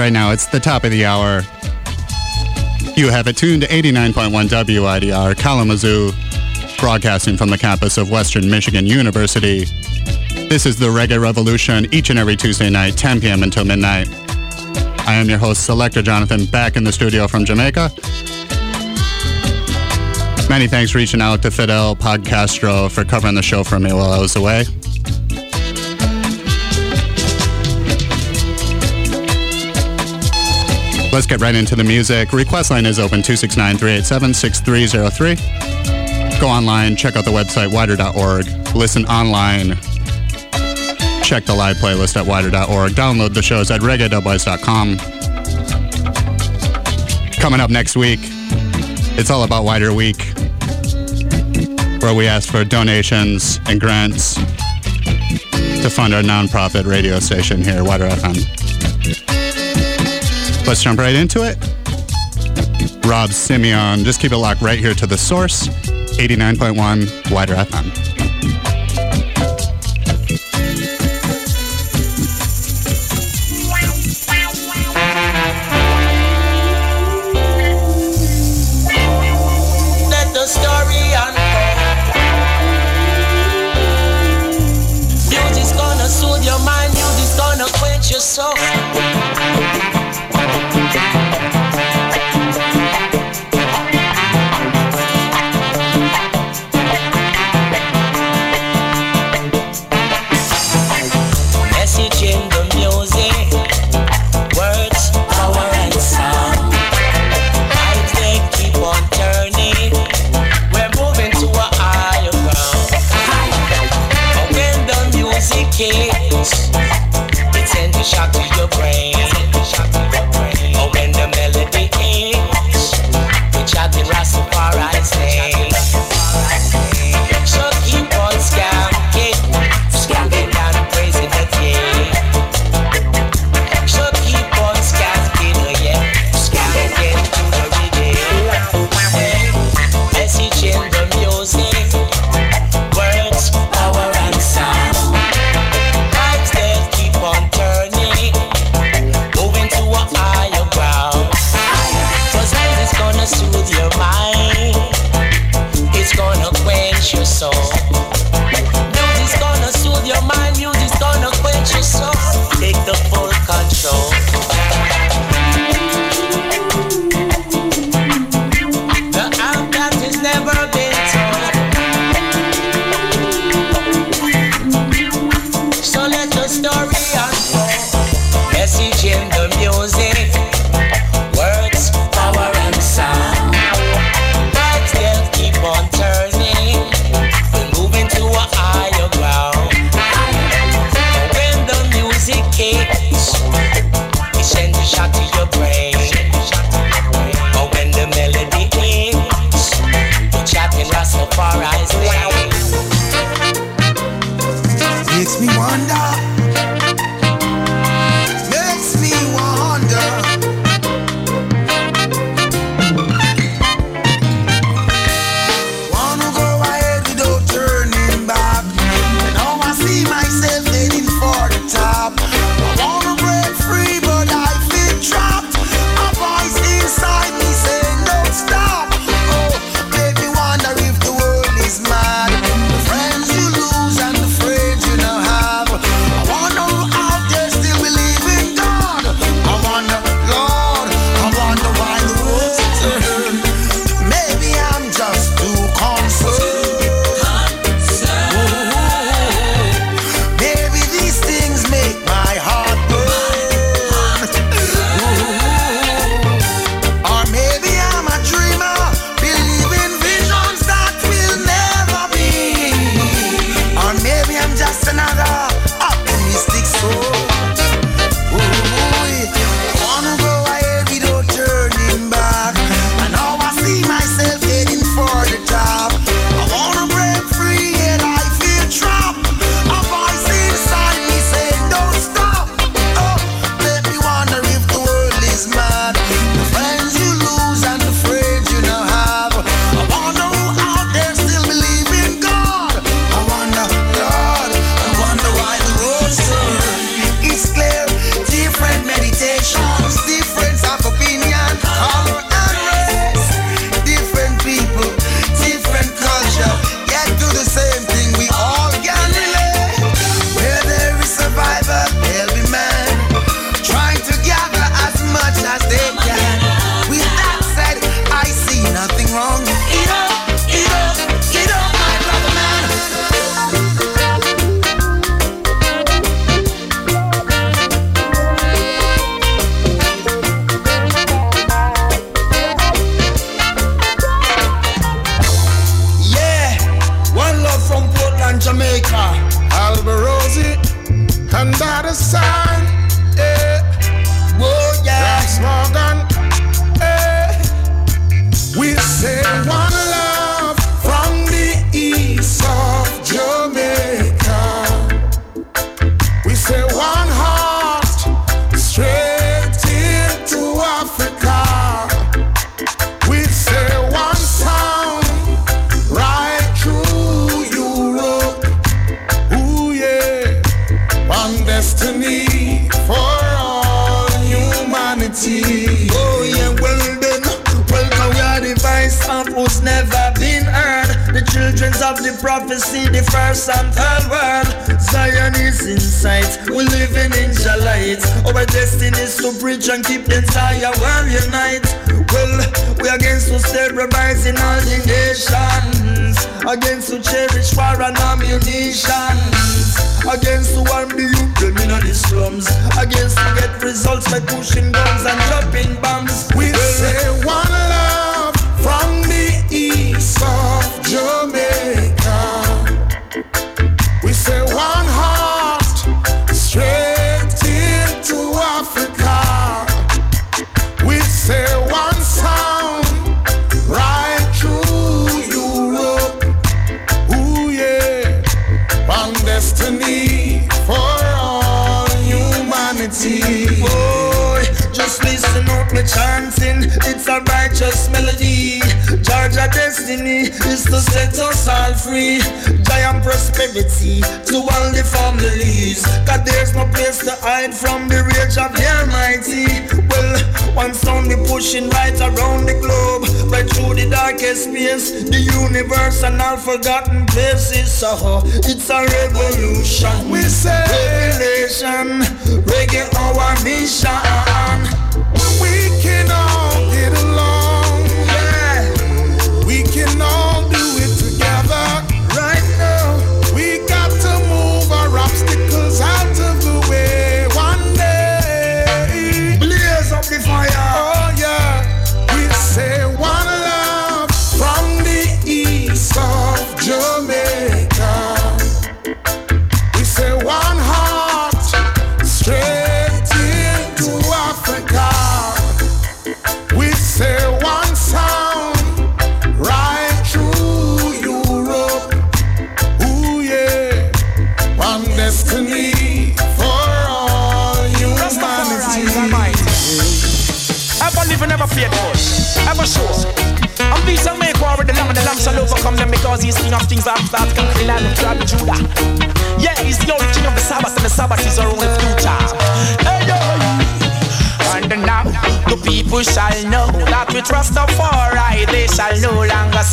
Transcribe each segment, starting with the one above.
right now it's the top of the hour. You have it tuned to 89.1 WIDR Kalamazoo, broadcasting from the campus of Western Michigan University. This is the Reggae Revolution each and every Tuesday night, 10 p.m. until midnight. I am your host, Selector Jonathon, back in the studio from Jamaica. Many thanks reaching out to Fidel Podcastro for covering the show for me while I was away. Let's get right into the music. Request line is open 269 387 6303. Go online, check out the website, widr.org. Listen online. Check the live playlist at widr.org. Download the shows at reggae.wise.com. Coming up next week, it's all about Wider Week, where we ask for donations and grants to fund our nonprofit radio station here, Wider FM. Let's jump right into it. Rob Symeonn. Just keep it locked right here to the source, 89.1 WIDR FM.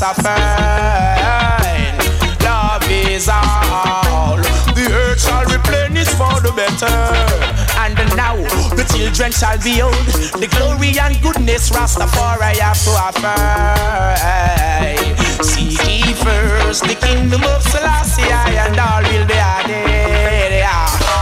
Longer suffer. Love is all. The earth shall replenish for the better. And now the children shall behold the glory and goodness Rastafari have to offer. Seek ye first the kingdom of Selassie, and all will be added.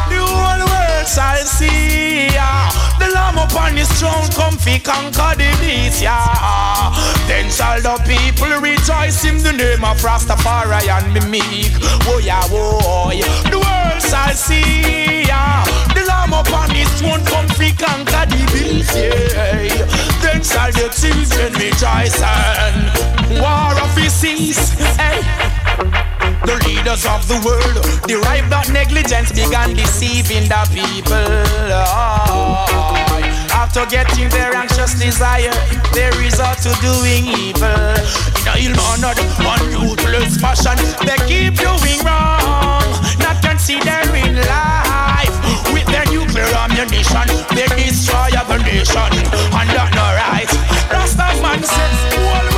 The whole world shall see. The Lamb upon his throne, comfy conquer the beast, yeah. Then shall the people rejoice in the name of Rastafari and be meek. Oh yeah, oh yeah. The world shall see, yeah. The Lamb upon his throne, comfy conquer the beast, yeah. Then shall the children rejoice and war of his cease, eh. hey. The leaders of the world derive that negligence began deceiving the people. Oh, after getting their anxious desire, they resort to doing evil. In a ill-mannered, unruthless fashion, they keep doing wrong, not considering life. With their nuclear ammunition, they destroy the nation, and that's not right. Rastaman says,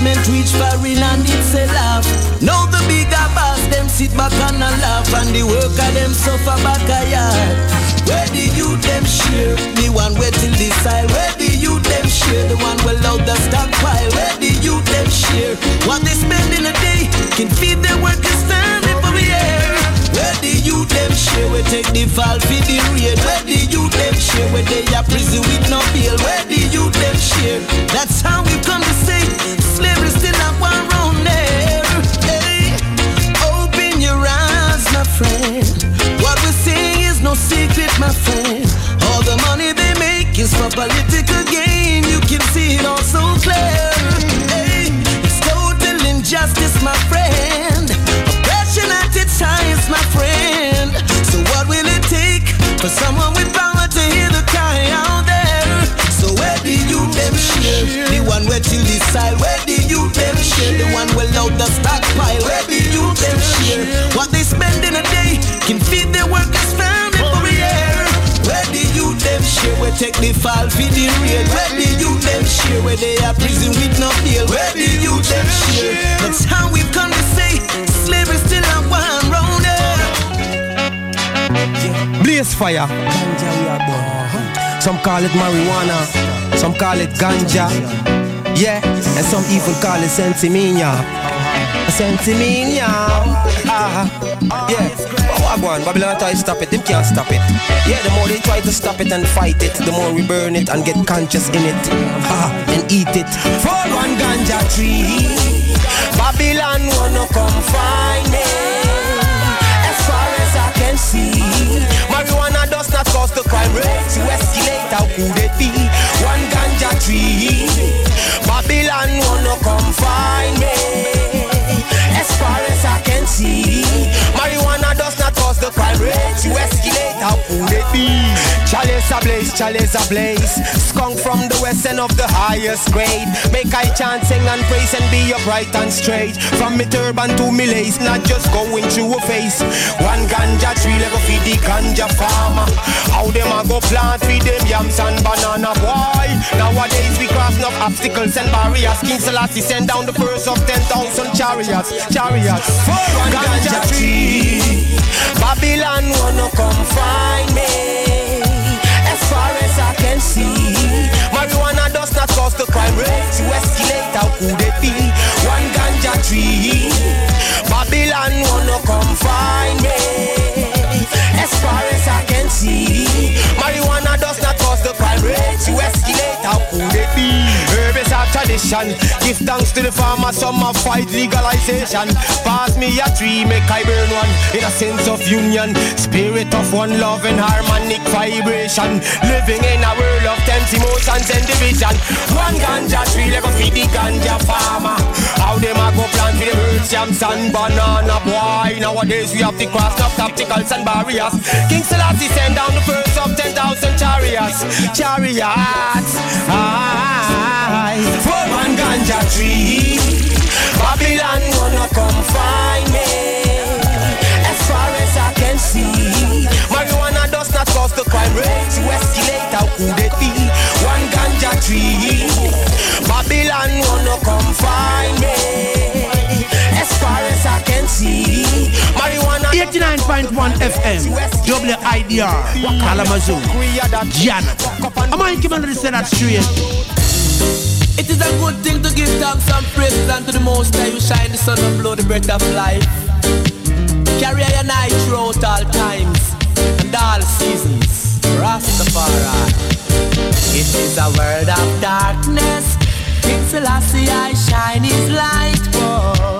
Shipment reach foreign and it's a laugh. Now the bigger boss, them sit back and a laugh. And the worker, them suffer back a yard. Where the youth, them share? The one waiting this side. Where the youth, them share? The one well out the stockpile. Where the youth, them share? What they spend in a day can feed their workers standing for the air. Where the youth them share, we take the fall for the raid. Where the youth them share, where they are prison with no bail. Where the youth them share, that's how we come to say my friend. What we see is no secret, my friend. All the money they make is for political take the fall for the real. Where the youth them share, where they are prison with no bail. Where the youth them share. That's how we come to say slavery still a one rounder. Eh. Blaze fire. Some call it marijuana, some call it ganja. Yeah, and some even call it sentiminia. Sentiminia. Ah, ah, yeah. Babylon try to stop it, them can't stop it. Yeah, the more they try to stop it and fight it, the more we burn it and get conscious in it. And eat it. For one ganja tree, Babylon wanna come find me. As far as I can see, marijuana does not cause the crime rate to escalate. How could it be? One ganja tree, Babylon wanna come find me. As far as I can see, marijuana cause the crime rate to escalate. How could it be? Chalice ablaze, chalice ablaze. Skunk from the west end of the highest grade. Make I chant, sing and praise and be upright and straight. From me turban to me lace, not just going through a face. One ganja tree, let go feed the ganja farmer. How them a go plant, feed them yams and banana, boy. Nowadays we cross enough obstacles and barriers. King Selassie send down the first of 10,000 chariots, chariots. For one ganja tree, Babylon wanna come find me. As far as I can see, marijuana does not cause the crime rate to escalate. How could it be? One ganja tree, Babylon wanna come find me. Far as I can see, marijuana does not cause the crime rate to escalate. How could it be? Herb is our tradition. Give thanks to the farmer, some have fight legalization. Pass me a tree, make I burn one in a sense of union. Spirit of one love and harmonic vibration. Living in a world of tense emotions and division. One ganja tree, let go feed the ganja farmer. How them a go for and banana boy. Nowadays we have to cross up obstacles and barriers. King Selassie send down the first of 10,000 chariots. Chariots. Aye. For one ganja tree. Babylon wanna come find me. As far as I can see, marijuana does not cause the crime rate to escalate. How could it be? One ganja tree. Babylon wanna come find me. See, marijuana 89.1 FM, WIDR, Kalamazoo, Jan. Am I coming to say that straight? It is a good thing to give thanks and praise unto the Most High who shine the sun and blow the breath of life. Carry your night throughout all times and all seasons. Rastafari. It is a world of darkness. King Selassie I shine his light, boy.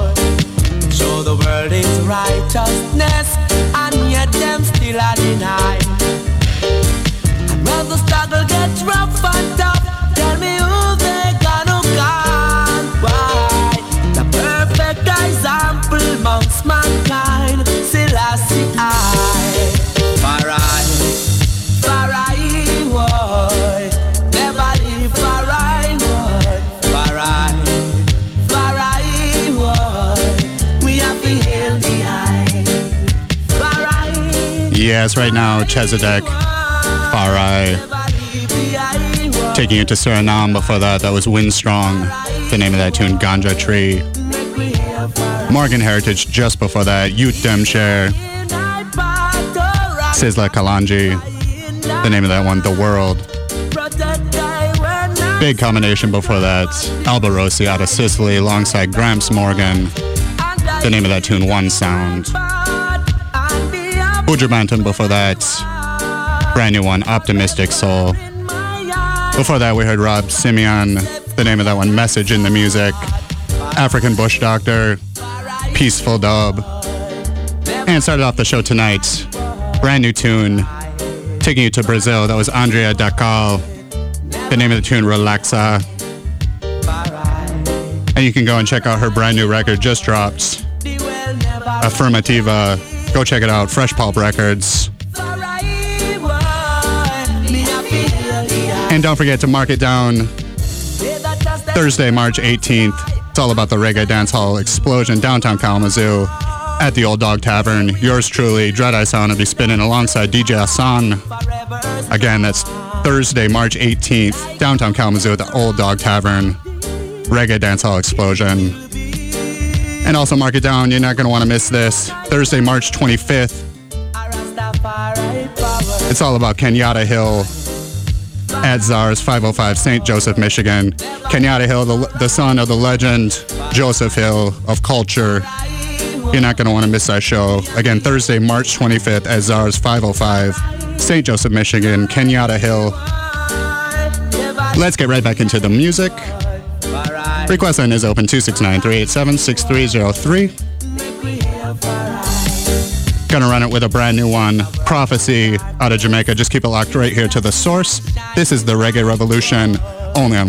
Yes, right now, Chezidek, Farai, taking it to Suriname. Before that, that was Winstrong, the name of that tune, Ganja Tree. Morgan Heritage just before that, Yute Dem Share, Sizzla Kalonji, the name of that one, The World. Big combination before that, Alborosie out of Sicily alongside Gramps Morgan, the name of that tune, One Sound. Buju Banton before that, brand new one, Optimistic Soul. Before that, we heard Rob Symeonn, the name of that one, Message in the Music, African Bush Doctor, Peaceful Dub. And started off the show tonight, brand new tune, taking you to Brazil. That was Andreia Dacal, the name of the tune, Relaxa. And you can go and check out her brand new record, just dropped, Affirmativa. Go check it out, Fresh Pulp Records. And don't forget to mark it down Thursday, March 18th. It's all about the reggae dance hall explosion downtown Kalamazoo at the Old Dog Tavern. Yours truly, Dread Eye Sound, will be spinning alongside DJ Hassan. Again, that's Thursday, March 18th, downtown Kalamazoo at the Old Dog Tavern. Reggae dance hall explosion. And also mark it down, you're not going to want to miss this. Thursday, March 25th, It's all about Kenyatta Hill at Czars 505 St. Joseph, Michigan. Kenyatta Hill, the, the son of the legend Joseph Hill of culture. You're not going to want to miss that show. Again, Thursday, March 25th at Czars 505 St. Joseph, Michigan. Kenyatta Hill. Let's get right back into the music. Request line is open 269 387 6303. Gonna run it with a brand new one, Prophecy out of Jamaica. Just keep it locked right here to the source. This is the Reggae Revolution, only on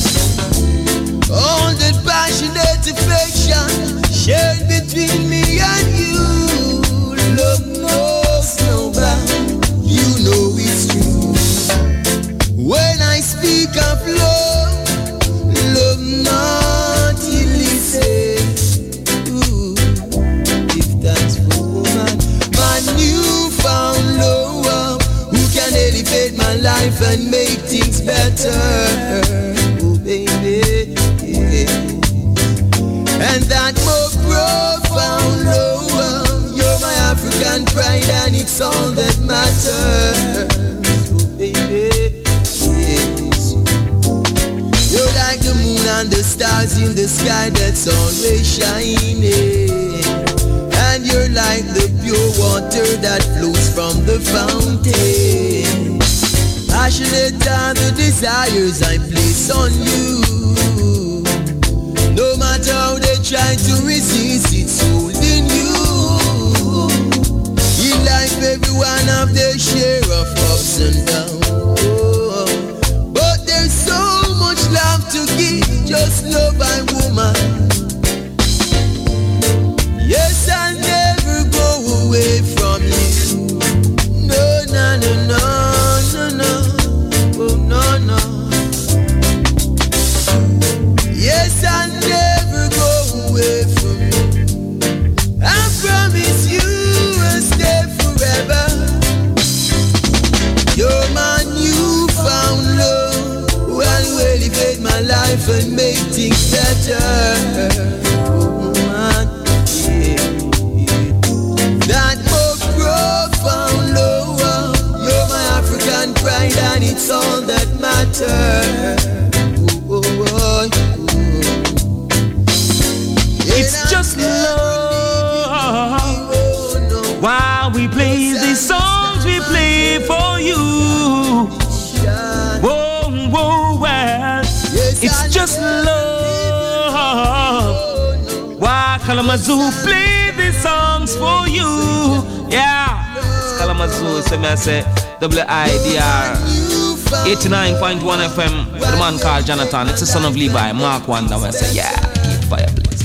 Jonathon. It's the son of Levi, Mark Wanda. I say, yeah, keep fire, please.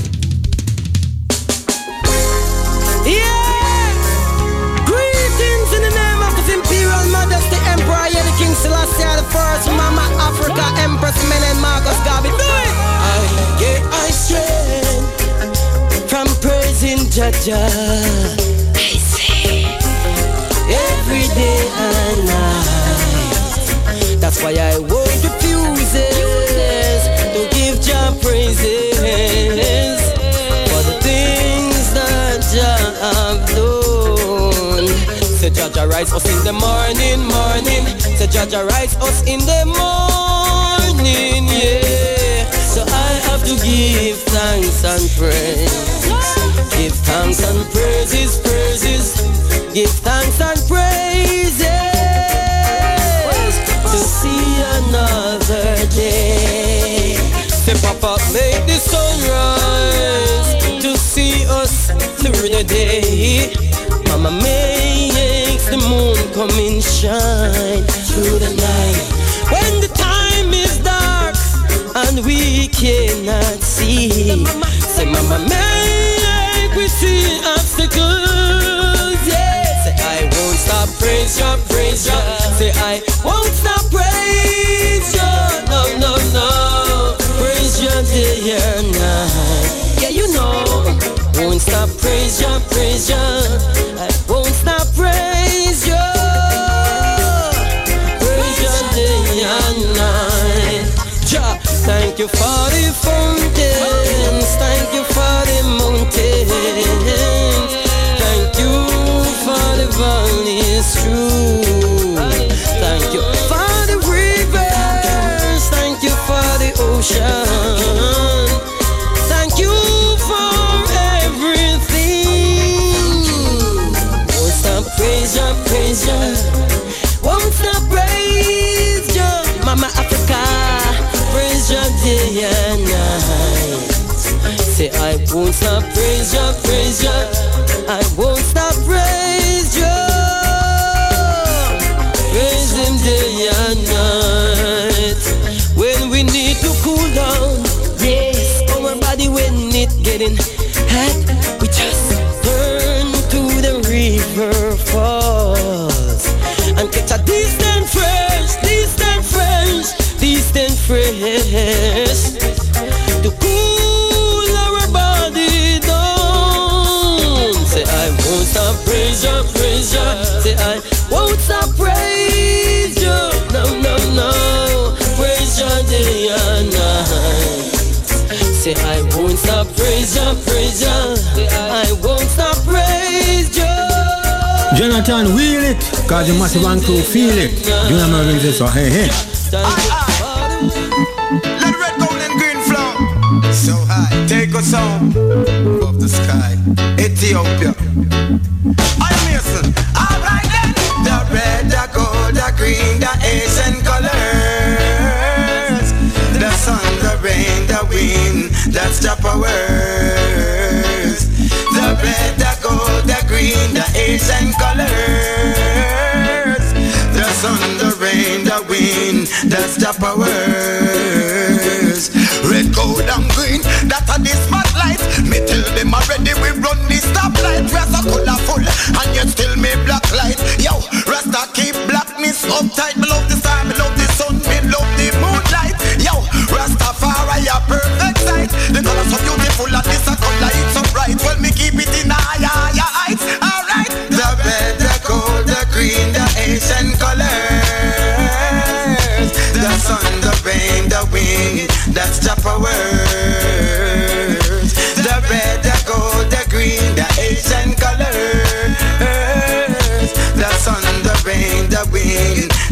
Yeah! Greetings in the name of His Imperial Majesty Emperor Yeti King Selassie the First, Mama Africa Empress Menen Marcus Garvey. Do it! I get my strength from praising Jaja. Rise us in the morning, morning. Say Jah rise us in the morning, yeah. So I have to give thanks and praise. Give thanks and praises, praises. Give thanks and praises to see another day. Say, Papa, make the sun rise to see us through the day. Mama moon come and shine through the night. When the time is dark and we cannot see. Say, Mama, make we see obstacles. Yeah. Say, I won't stop praise you, praise you. Say, I won't stop praise you. No, no, no. Praise you day and night. Yeah, you know. Won't stop praise you, praise you. Thank you for the fountains. Thank you for the mountains. Thank you for the valleys true. Thank you for the rivers. Thank you for the ocean. Thank you for everything. Won't stop praise ya, praise ya. Won't won't stop praise ya, praise ya. I won't stop praise praise you, praise you. I won't stop praise you. Jonathon, wheel it, cause the massive and crew feel it. You know my rings is so hey hey. Let red, gold, and green flow. So high, take us home above the sky. Ethiopia. I'm Mason. Alright then. The red, the gold, the green, the Asian colors. The sun, the rain, the wind. That's Japa words. The red, the gold, the green, the Asian colors. The sun, the rain, the wind, that's the powers. Red, gold, and green, that are the spotlight. Me tell them already we run the stoplight. We are so colorful, and yet still me black light. Yo,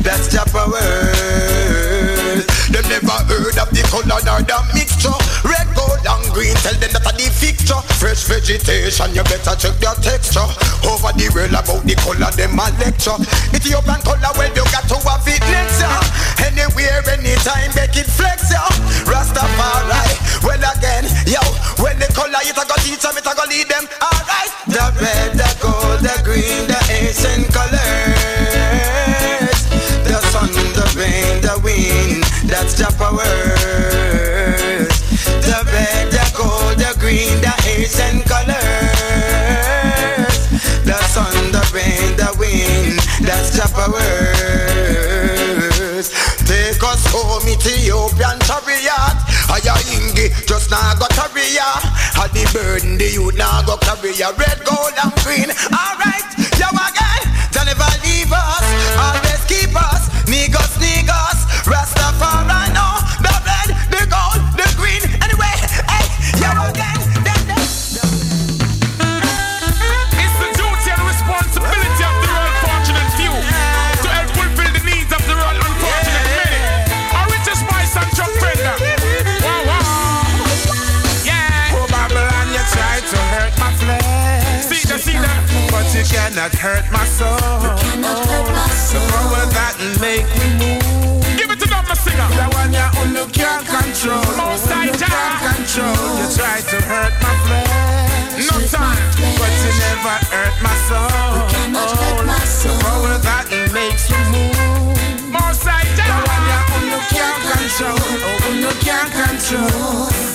that's words. Them never heard of the color nor the mixture. Red, gold, and green, tell them that a the fixture. Fresh vegetation, you better check their texture. Over the world about the color, them a lecture. Ethiopian color, well, you got to have it next, yeah. Anywhere, anytime, make it flex, yeah. Rastafari, well again, yo. When the color, it a go teach them, it a go lead them. Alright, the red, the gold, the green, the ancient colors. The wind, that's Japa words. The red, the gold, the green, the Asian colors. The sun, the rain, the wind, that's Japa words. Take us home, Ethiopian chariot. Aya Ingi, just now got career. Had the burden, the youth now got career. Red, gold, and green. Alright, yo again. Don't never leave us, cannot hurt my soul. cannot hurt my soul. The power that make me move. Give it to them, my singer. The one oh, you only can't control. Most oh, I can't control. You try to hurt my flesh. No time, but you never hurt my soul. cannot hurt oh, my soul. The power that makes you move. Most I The one you only can't control. Oh, only can't control.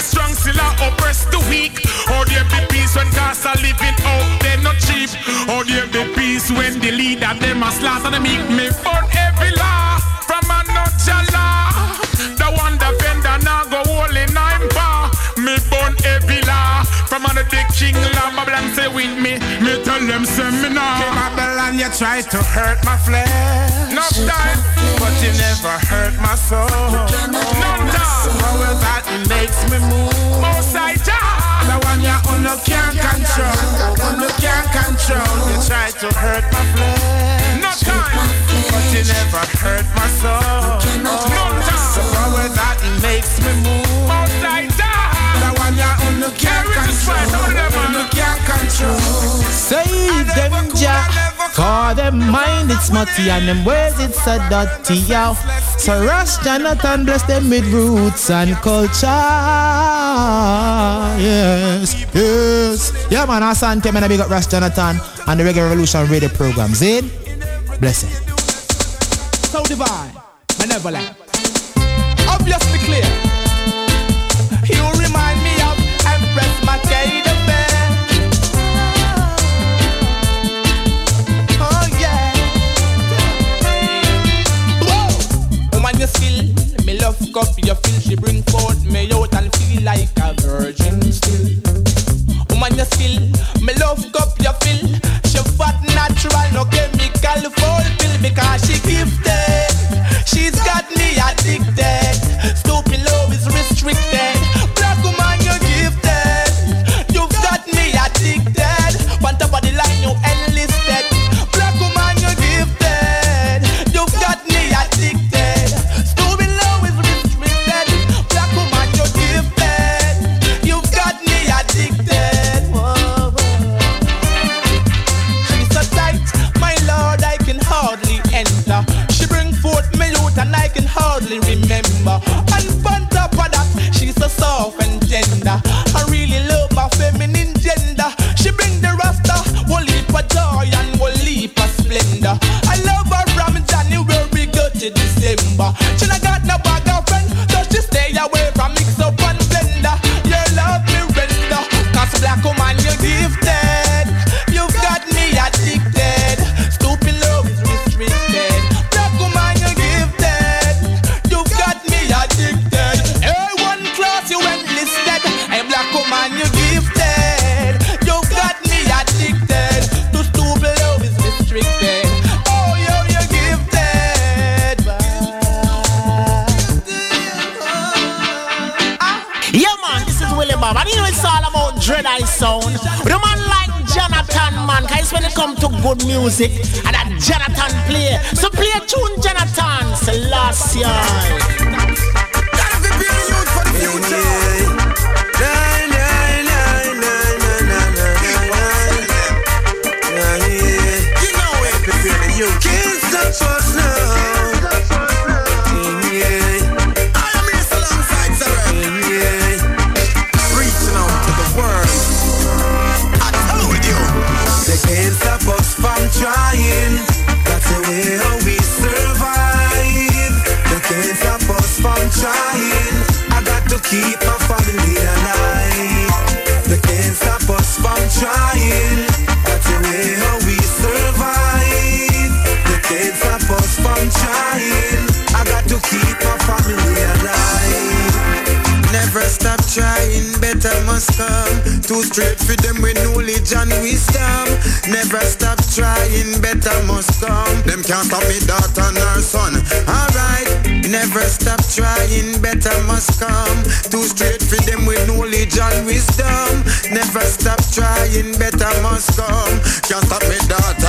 The strong still are oppress the weak. Oh, there be peace when costs are living out they not cheap. Oh, there be peace when the leader them a slaughter them meek me burn from under the king law. Babylon say with me, me tell them say me now. Came Babylon, you try to hurt my flesh. No time, but you never hurt my soul. No time, power that makes me move. Most I the one you only can't control, only can't control. You try to hurt my flesh. No time, but you never hurt my soul. No time, the power that makes me move. Most I the one you only can't control, only can't control. Save them, Jah. Call them mind, it's smutty, and them ways it's a dirty, yow. So Rush Jonathon bless them with roots and culture. Yes, yes. Yeah, man, Asante, man, I big up Rush Jonathon and the Reggae Revolution radio program. Zane, eh? bless it. So divine, benevolent, me love cup, you feel she bring forth me out and feel like a virgin still. Woman, you skill, me love cup, you feel she fat natural, no chemical fulfill because she gifted. She's got me addicted. Joy and will leap of splendor. I love her from January to December. She music, and that Jonathon play. So play a tune, Jonathon, Selassie. Too straight for them with knowledge and wisdom. Never stop trying, better must come. Them can't stop me daughter and son. Alright, never stop trying, better must come. Too straight for them with knowledge and wisdom. Never stop trying, better must come. Can't stop me daughter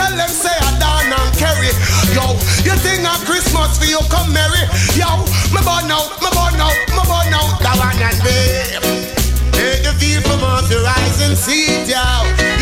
tell them say I down and carry. Yo, you think of Christmas for you come merry. Yo, me born out, me born out, me born out. That one and babe. Take the view from off your rise and see it, yo.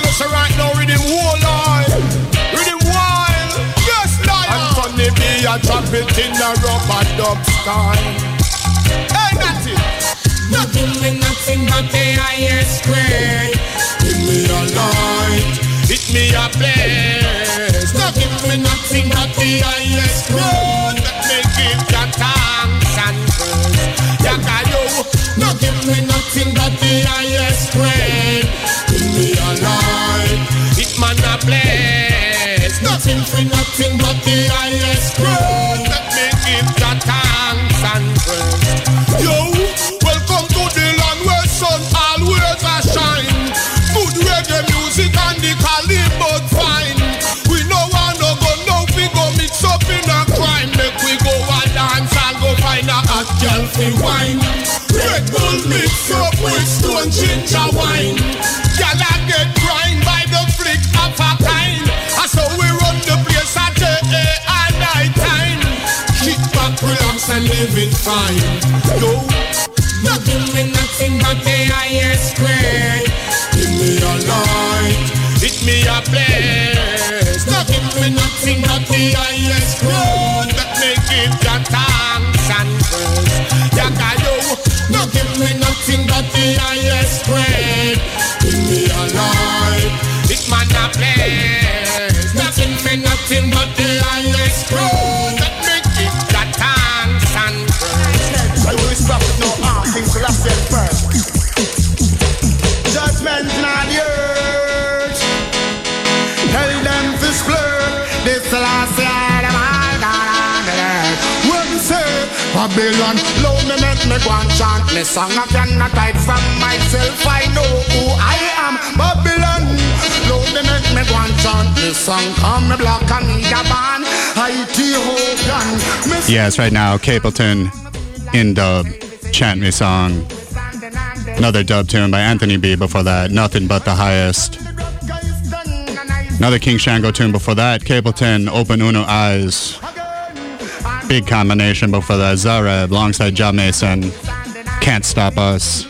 Tell us right now, read him whole line. Read him wild. Yes, liar. And funny me, I drop it in the rubber dub style. Hey, naughty. Nothing with nothing but the highest grade. Give me a light. Hit me a blaze. Nothing with nothing but the highest Road grade. that me give ya thanks and praise. Yaka yo. Nothing with nothing but the highest grade. Me a light. Hit man a blaze. Nothing for nothing but the highest grade. that me give ya thanks and praise. Yo, welcome to the land where sun always a shine. Good reggae music and the caliber fine. We no want no go no we go mix up in a crime. Make we go a dance and go find a hot girl fi wine. Red Bull mix up with stone ginger wine. And live it fine. Yo, Nothing but the highest grade. give me a light, hit me a blaze. Nothing but the highest it your thanks and praise. Yaka yo, Nothing with nothing but the highest grade. give me a light, hit man a blaze. Nothing for nothing but the highest grade. Road that make it your thanks and praise. I will stop with no harm, things will have said first. Judgment not the earth. Tell them to splurge. This last year, earth. When say Babylon, low me go and chant me song. I cannot hide from myself. I know who I am. Babylon, me make me go and chant me song. Come me black and a band. I Hogan. Yes, right now, Capleton in dub, Chant Me Song. Another dub tune by Anthony B before that, Nothing But the Highest. Another King Shango tune before that, Capleton, Open Uno Eyes. Big combination before that, Zareb alongside Jah Mason, Can't Stop Us.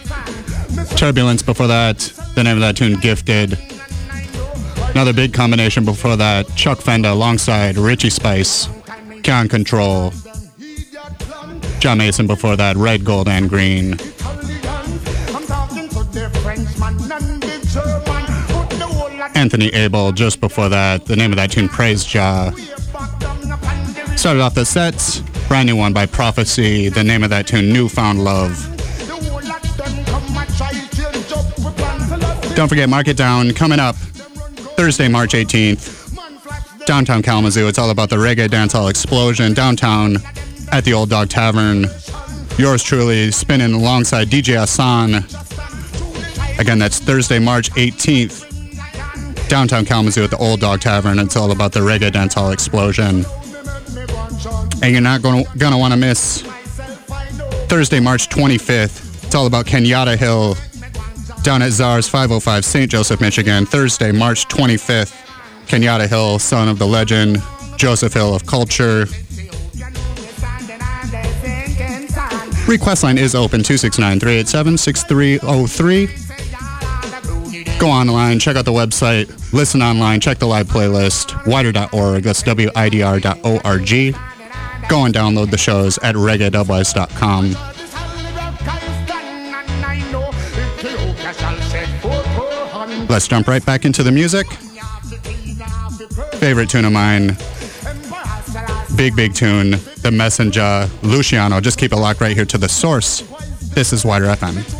Turbulence before that, the name of that tune, Gifted. Another big combination before that, Chuck Fenda alongside Richie Spice, Cyaan Control. Jah Mason before that, Red, Gold, and Green. Anthony Able just before that, the name of that tune, Praise Jah. Started off the sets, brand new one by Prophecy, the name of that tune, Newfound Love. Don't forget, mark it down. Coming up Thursday, March 18th, downtown Kalamazoo. It's all about the reggae dancehall explosion downtown at the Old Dog Tavern. Yours truly spinning alongside DJ Hassan. Again, that's Thursday, March 18th, downtown Kalamazoo at the Old Dog Tavern. It's all about the reggae dancehall explosion. And you're not going to want to miss Thursday, March 25th. It's all about Kenyatta Hill down at Czars 505 St. Joseph, Michigan. Thursday, March 25th. Kenyatta Hill, son of the legend, Joseph Hill of Culture. Request line is open 269 387 6303. Go online, check out the website, listen online, check the live playlist, widr.org. That's widr.org. Go and download the shows at reggae.wise.com. Let's jump right back into the music. Favorite tune of mine. Big, big tune. The Messenger, Luciano. Just keep it locked right here to the source. This is WIDR FM.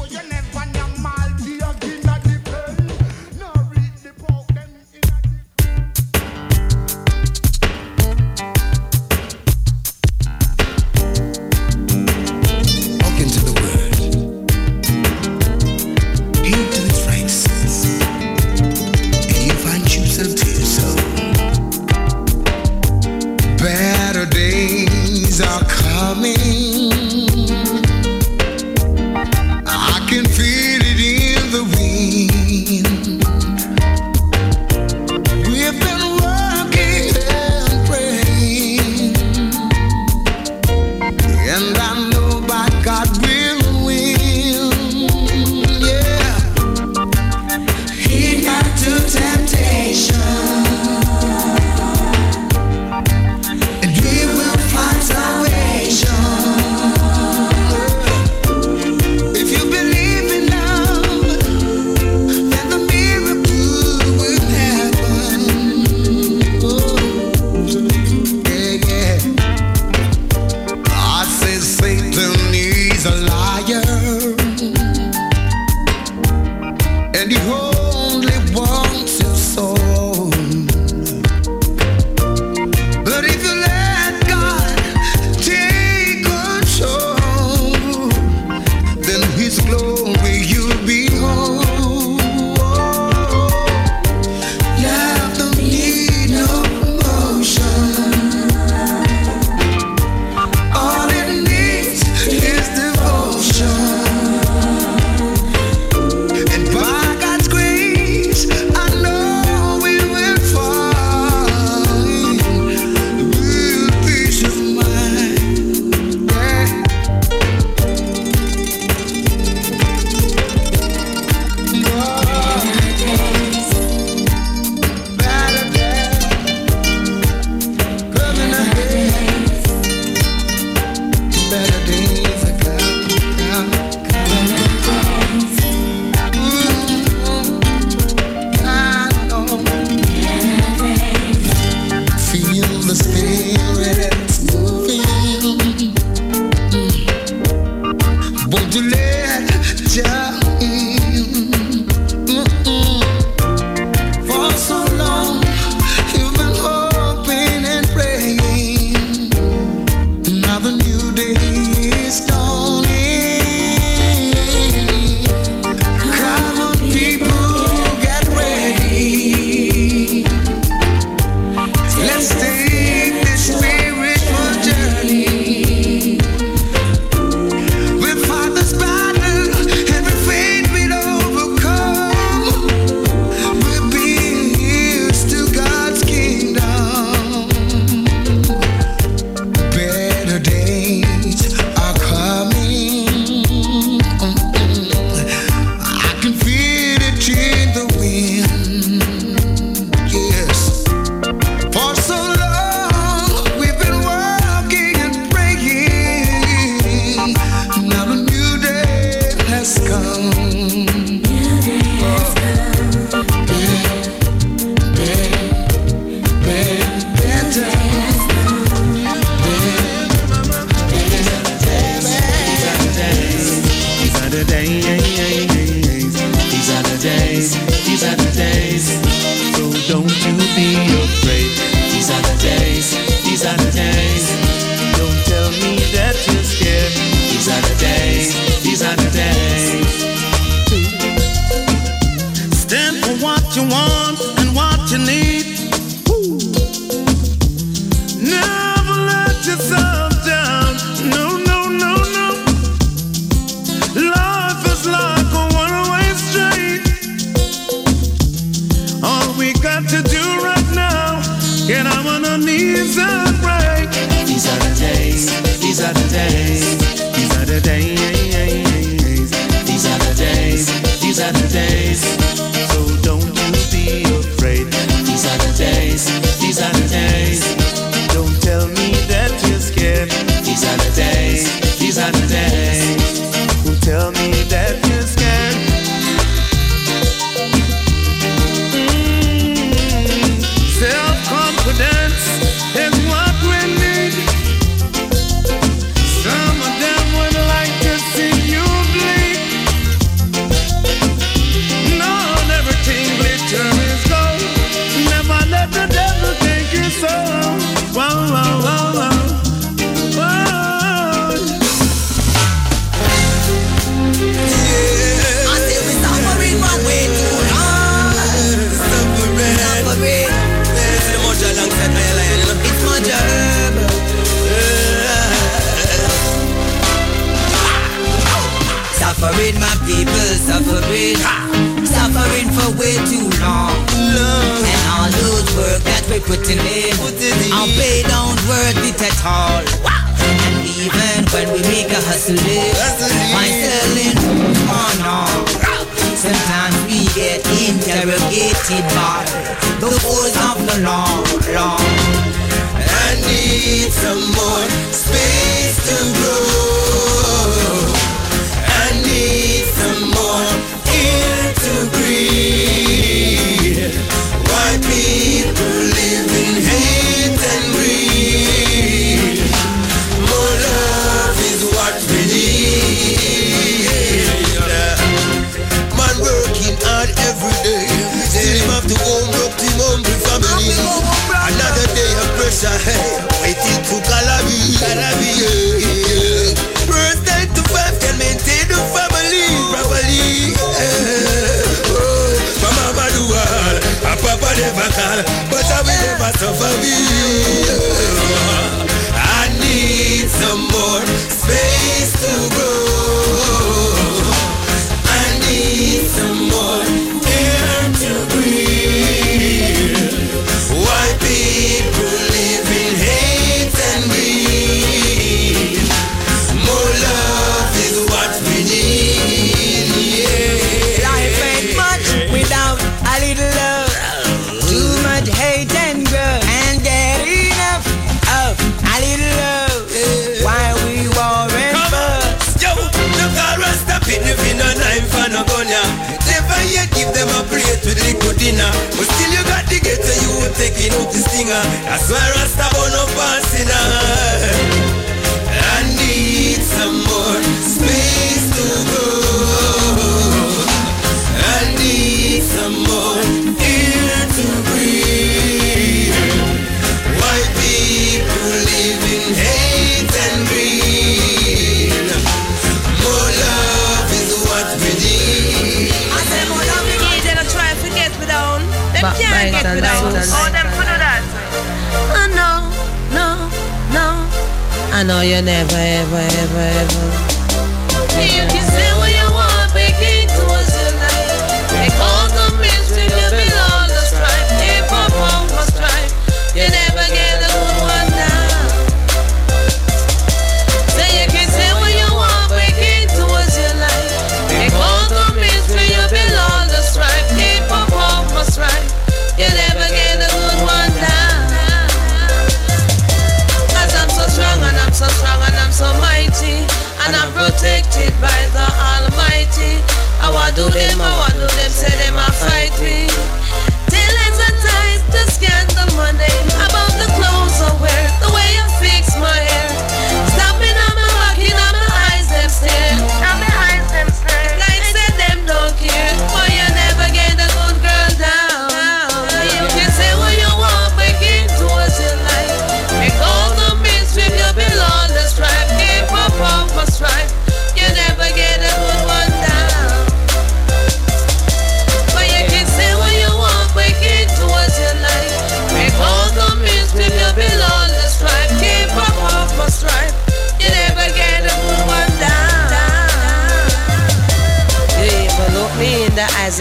part of. taking up this thing. Uh. I swear I stab on no passing. Uh. Oh, them that. Oh, no, no, no. I know you never, ever, ever, ever. them out.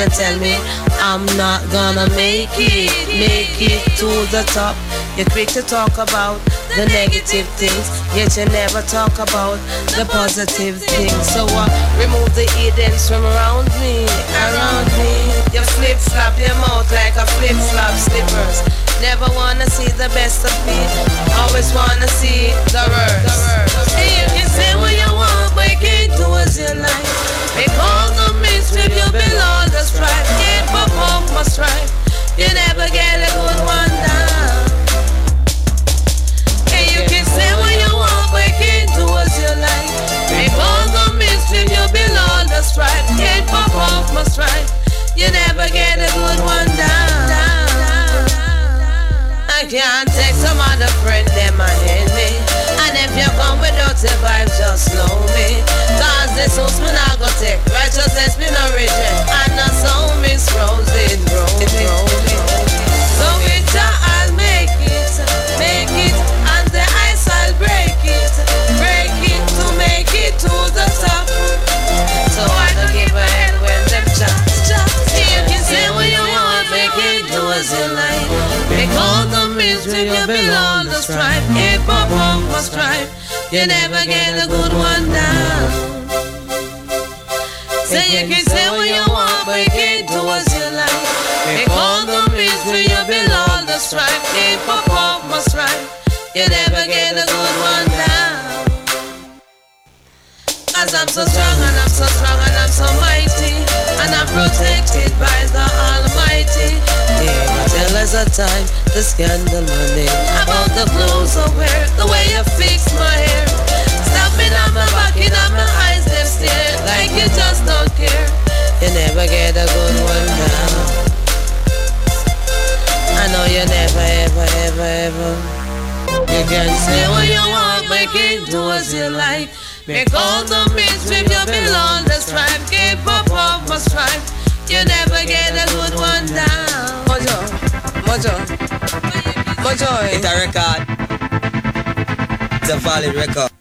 Tell me I'm not gonna make it, make it to the top. You're quick to talk about the negative things, yet you never talk about the positive things. So uh, remove the Edens from around me, around me. You flip flop your mouth like a flip flop slippers. Never wanna see the best of me, always wanna see the worst. Hey, you can say what you want, but you can't do as you like. Make you belong the. Keep up off my strife. You never get a good one down. Hey, you can say what you want, but can't do as you like. All the you belong the strife. Can't off my strife. You never get a good one down. I can't take some other friend, them my. And if you come without the vibes, just slow me. Cause this house me not go take. Righteousness me no reject. And not so miss Rosie, Rosie, Rosie. So with ya I'll make it, make it. And the ice I'll break it, break it to make it to the top. So I don't give a hell when them chance, chance. You can say what you want, make it do as you like. The misery you belong the strife. Keep up on my strife. You never get a good one down. Say you can say what you want, but you can't do as you like. Make all the misery you belong the strife. Keep up on my strife. You never get a good one down. Cause I'm so strong and I'm so strong and I'm so mighty And I'm protected by the Almighty. Yeah, tell us a time, the scandal money About the clothes I wear, the way you fix my hair. Stopping on my back and on my eyes, them stare Like you just don't care. You never get a good one down I know you never, ever, ever, ever. You can say what you want, you can't do as you like Make all the misery you belong the strife. Keep up of my strife. You never get a good one down. Mojo, Mojo, Mojo. It's a record. It's a valid record.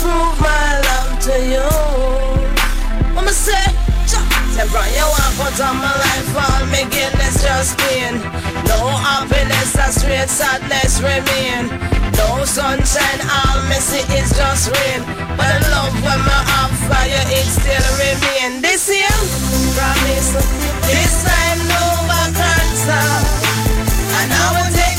Prove my love to you. I'ma say, say, bro, you want put on my life all me Guinness just pain. No happiness, a straight sadness remain. No sunshine, all me see is just rain. But the love when have for you, it still remain. This year, promise, this time no back answer. And I will take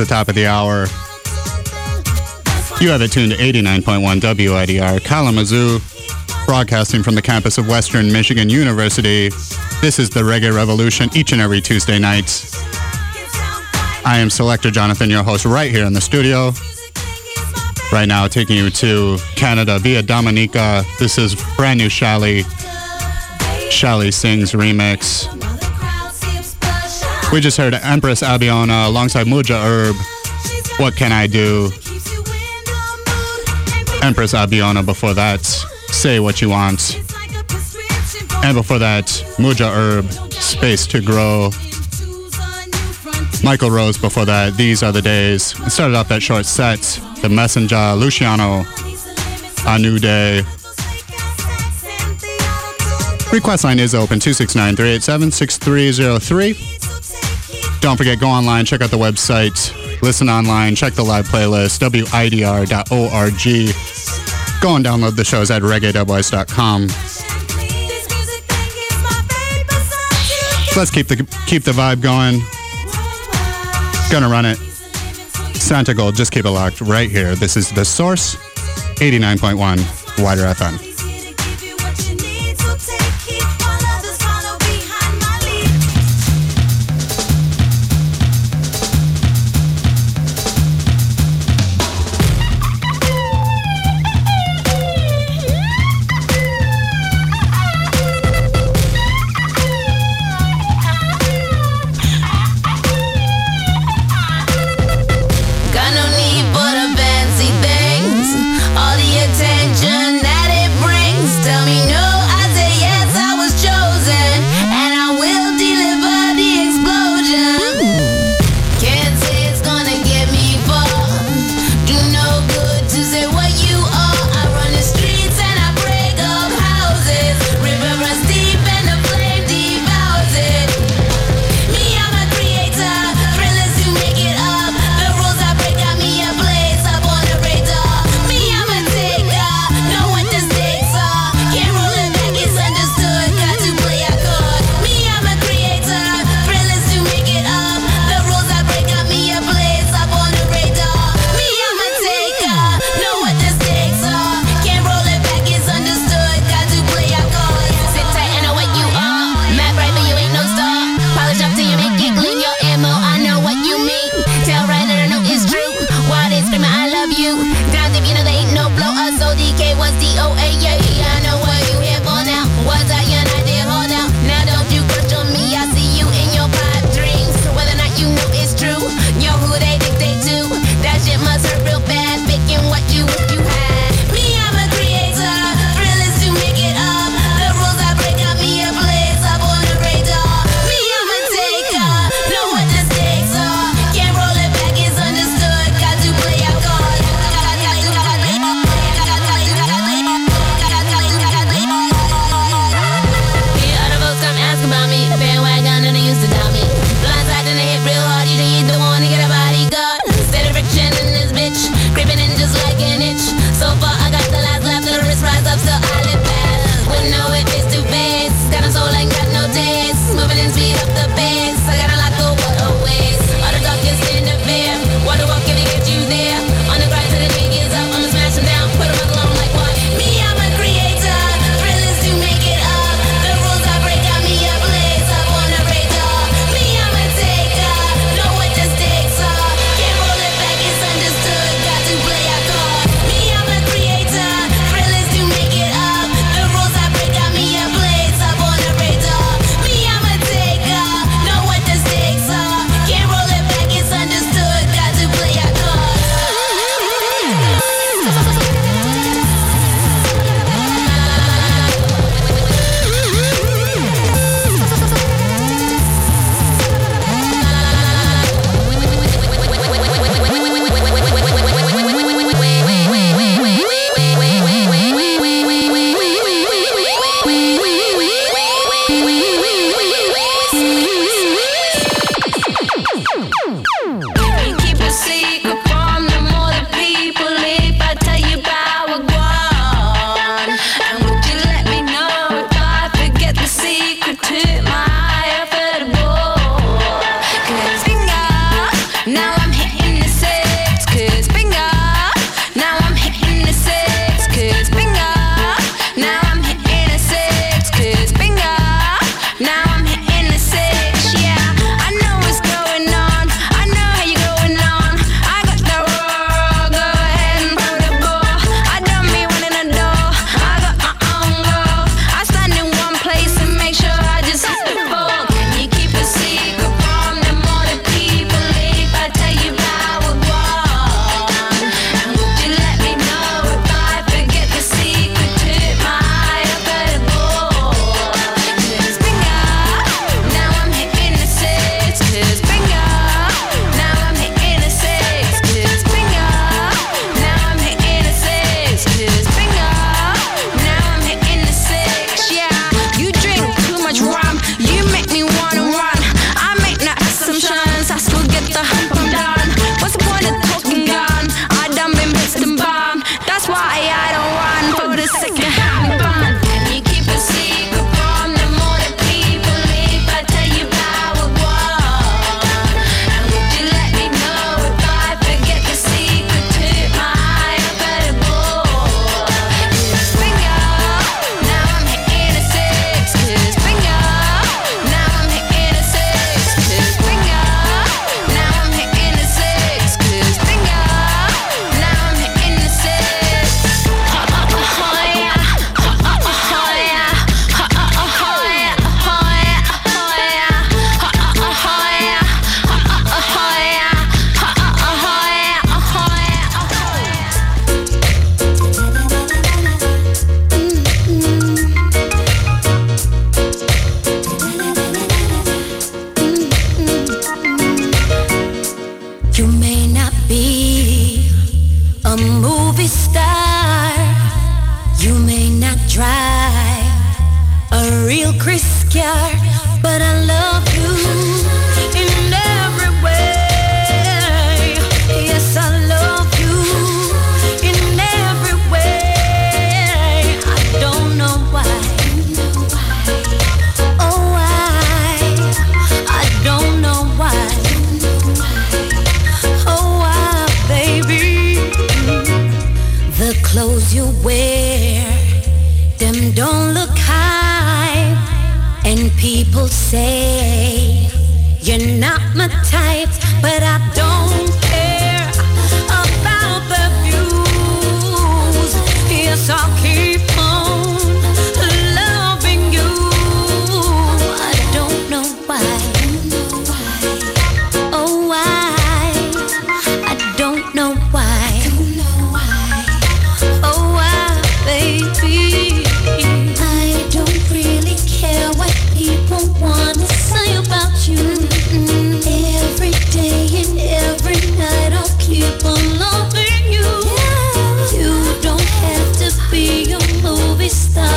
the top of the hour. You have it tuned to 89.1 WIDR Kalamazoo, broadcasting from the campus of Western Michigan University. This is the Reggae Revolution each and every Tuesday night. I am Selector Jonathon, your host, right here in the studio. Right now, taking you to Canada via Dominica. This is brand new Shalli. Shalli Sings remix. We just heard Empress Abiona alongside Mujo Herb. What can I do? Empress Abiona before that. Say what you want. And before that, Mujo Herb, Space to Grow. Michael Rose before that, These Are the Days. Started off that short set, The Messenger, Luciano, A New Day. Request line is open 269 387 6303. Don't forget, go online, check out the website, listen online, check the live playlist, widr.org. Go and download the shows at reggae.voice.com. Let's keep the keep the vibe going. Gonna run it. Santigold, just keep it locked right here. This is the source, 89.1 WIDR FM. Movie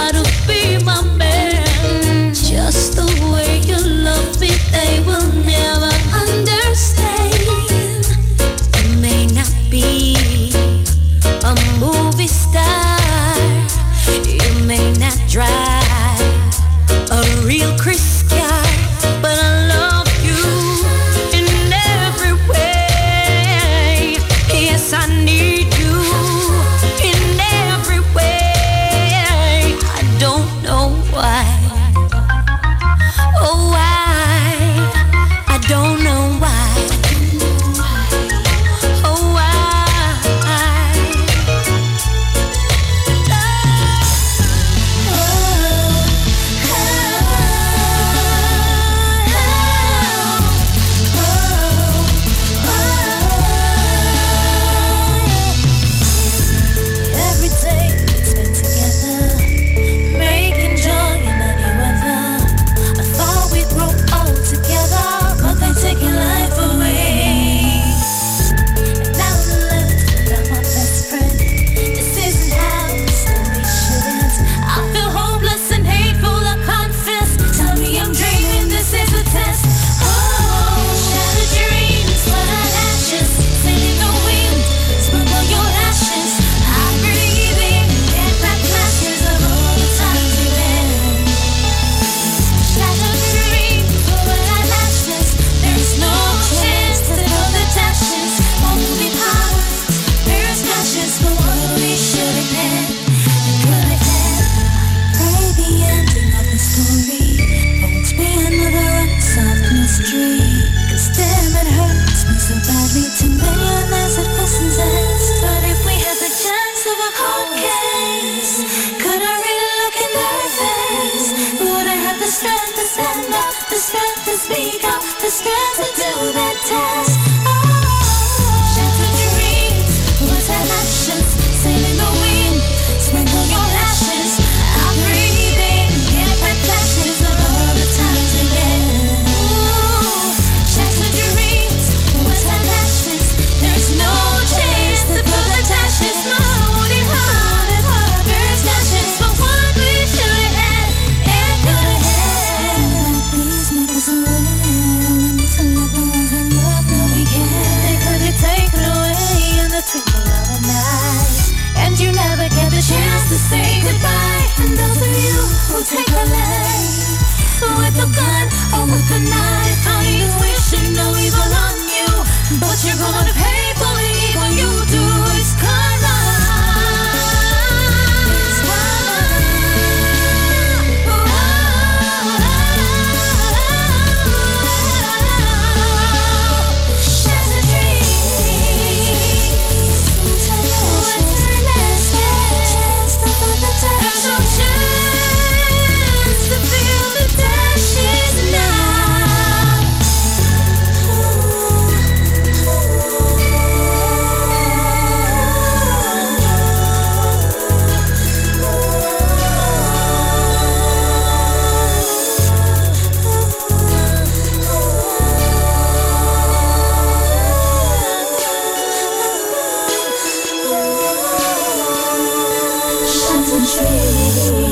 I'm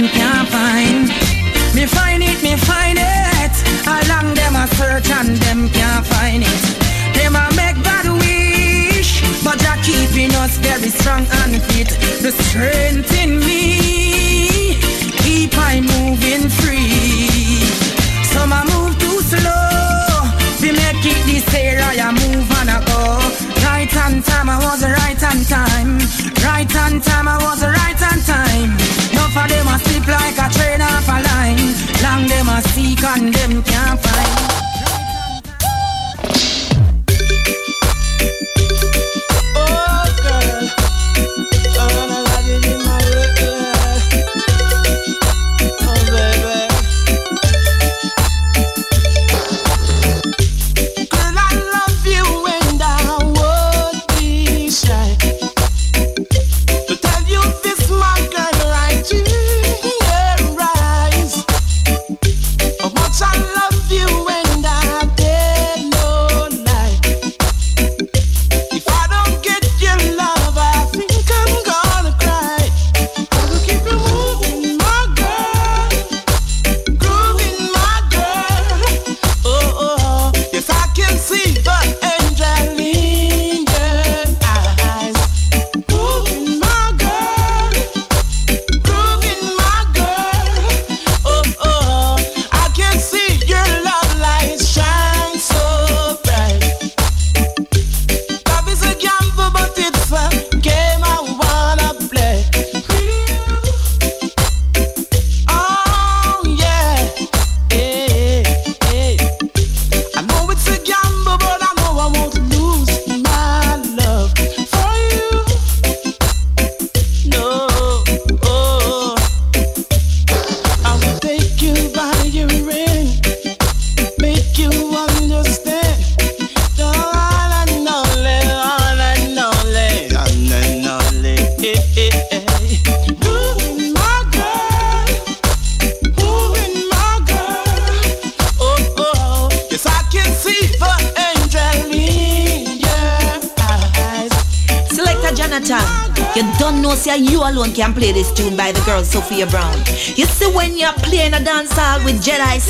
man can't find. Me find it, me find it. Along them a search and them can't find it. Them a make bad wish, but they keeping us very strong and fit. The strength in me keep I moving free. Some a move too slow, we make it this era. I a move and I go. Right on time, I was right on time. Right on time, I was right on time. Enough of them a slip like a train off a line. Long them a seek and them can't find.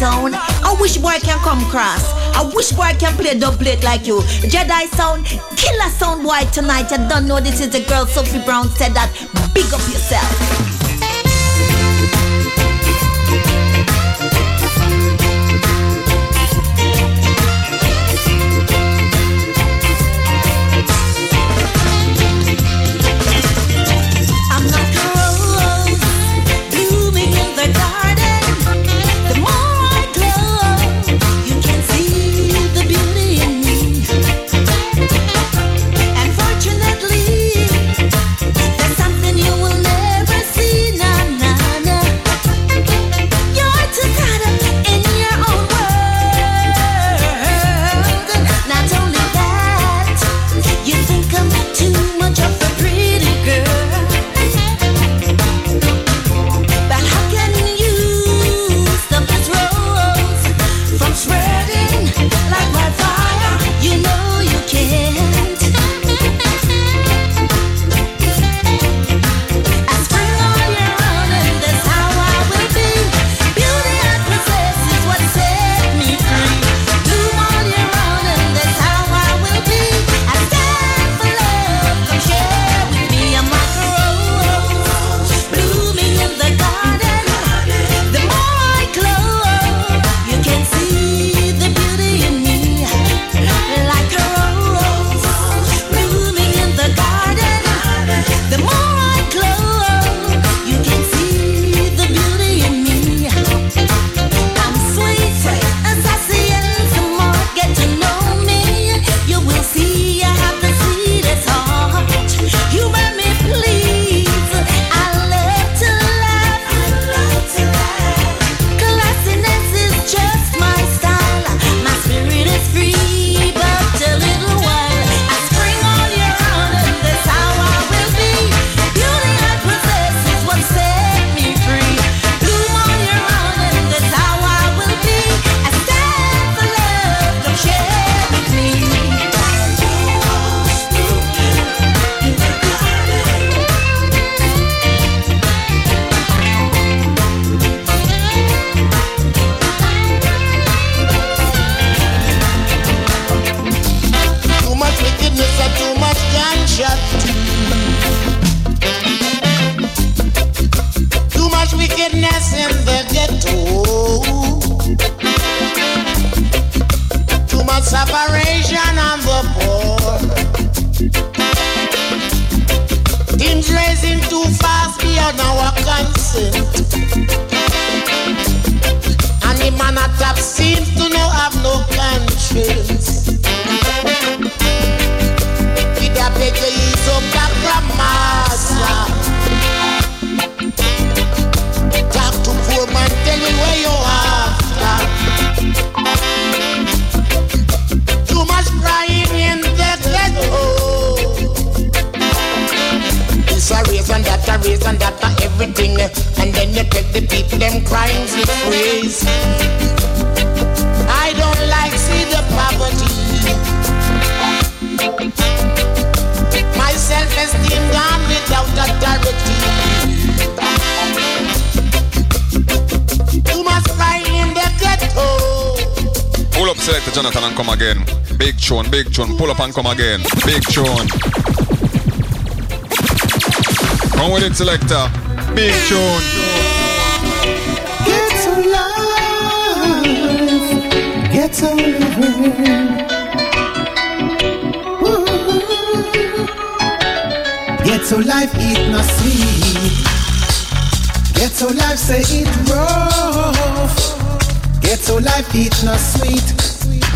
Sound, I wish boy can come cross. I wish boy can play doublet like you. Jedi sound, killer sound boy tonight. You don't know this is the girl Sophie Brown said that. Big up yourself. Selector. Big tune. Get to life, get to living. Get life, eat no sweet. Get to life, say it rough. Get to life, eat no sweet.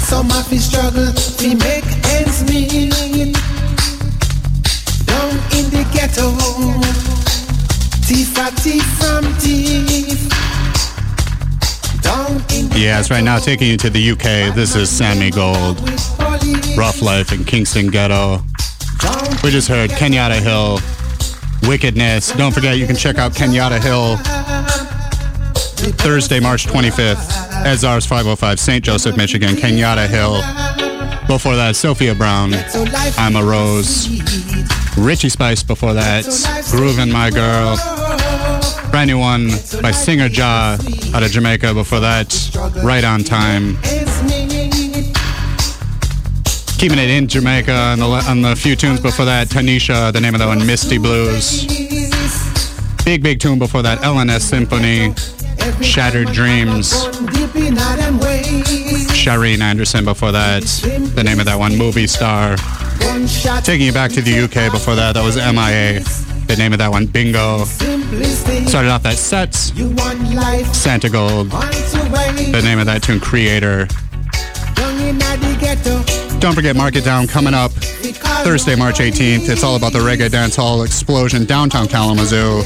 Some of you struggle, we make ends meet. Down in the ghetto, Yes, right now taking you to the UK. This is Sammy Gold. Rough Life in Kingston Ghetto. We just heard Kenyatta Hill, Wickedness. Don't forget, you can check out Kenyatta Hill Thursday, March 25th, at Ezars 505, St. Joseph, Michigan, Kenyatta Hill. Before that, Sophia Brown, I'm a Rose. Richie Spice before that, Groovin' My Girl. Brand new one by Singer Jah out of Jamaica before that, Right on Time. Keeping it in Jamaica on the, on the few tunes before that, Tanesha, the name of that one, Misty Blues. Big, big tune before that, L&S Symfhoney, Shattered Dreams. Cherine Anderson before that, the name of that one, Movie Star. Taking you back to the UK before that, that was MIA, the name of that one, Bingo. Started off that set, Santa Gold, the name of that tune, Creator. Don't forget Market Down coming up Thursday, March 18th. It's all about the reggae dance hall explosion downtown Kalamazoo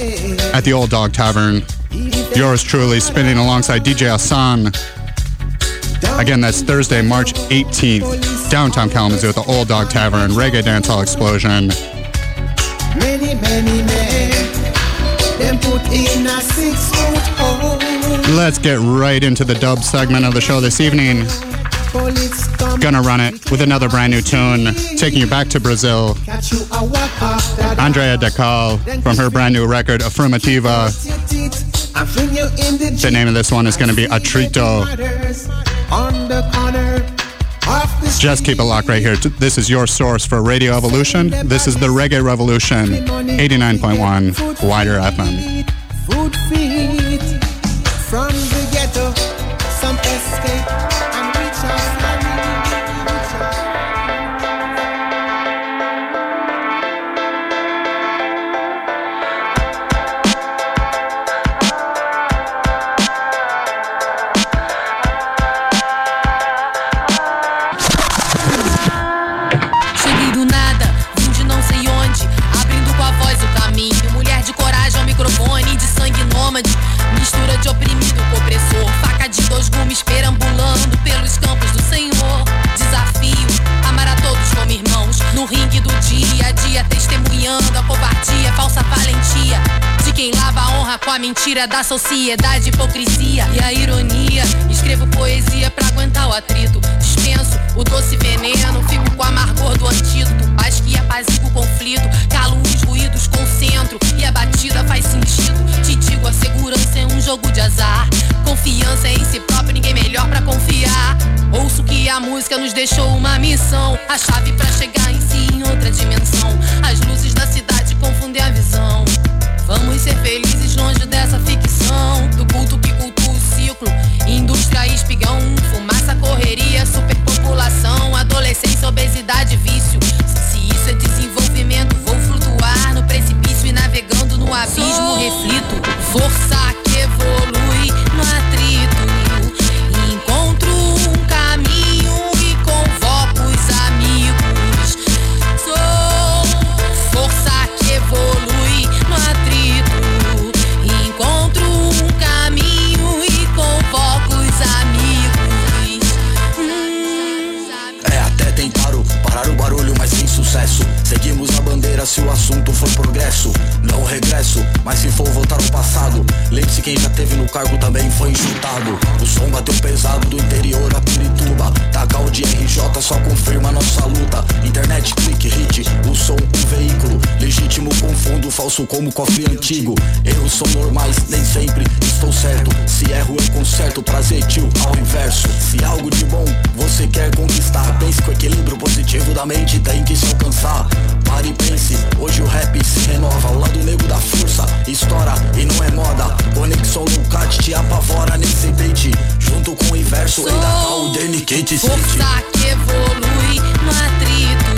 at the Old Dog Tavern. Yours truly spinning alongside DJ Hassan. Again, that's Thursday, March 18th, downtown Kalamazoo at the Old Dog Tavern, reggae dance hall explosion. Many, many men, put in a six foot hole. Let's get right into the dub segment of the show this evening. Gonna run it with another brand new tune, taking you back to Brazil. catch you a walk off that Andreia Dacal from her brand new record, Affirmativa. I fling you in the The name of this one is gonna be Atrito. Just keep it locked right here. This is your source for Radio Evolution. This is the Reggae Revolution, 89.1 WIDR FM. Honra com a mentira da sociedade, hipocrisia e a ironia. Escrevo poesia pra aguentar o atrito. Dispenso o doce veneno, fico com o amargor do antídoto. Paz que apazigua o conflito, calo os ruídos, concentro e a batida faz sentido. Te digo, a segurança é um jogo de azar. Confiança em si próprio, ninguém melhor pra confiar. Ouço que a música nos deixou uma missão. A chave pra chegar em si em outra dimensão. As luzes da cidade confundem a visão. Vamos ser felizes longe dessa ficção. Do culto que cultua o ciclo, indústria espigão, fumaça, correria, superpopulação, adolescência, obesidade, vício. Se isso é desenvolvimento, vou flutuar no precipício e navegando no abismo, reflito. Força não regresso. Mas se for voltar ao passado, lembre-se quem já teve no cargo também foi enxutado. O som bateu pesado do interior a Pirituba. Tacal de RJ só confirma nossa luta. Internet, clique, hit, o som, um veículo. Legítimo, confundo, falso como cofre antigo. Erros são normais, nem sempre estou certo. Se erro, eu conserto, prazer, tio, ao inverso. Se algo de bom você quer conquistar, pense que o equilíbrio positivo da mente tem que se alcançar. Pare e pense, hoje o rap se renova. O lado negro da força, estoura e não é moda. Conexão Lucati te apavora nesse beat. Junto com o inverso, ainda tá o delicate Força que evolui no atrito.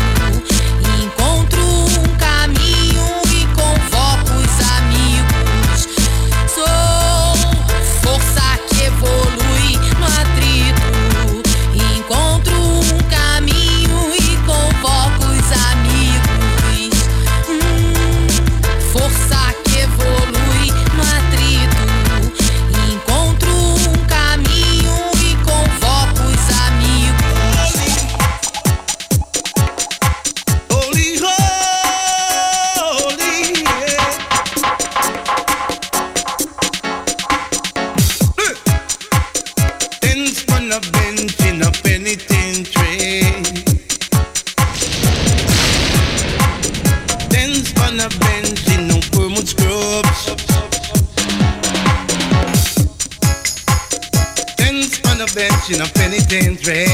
On a bench in a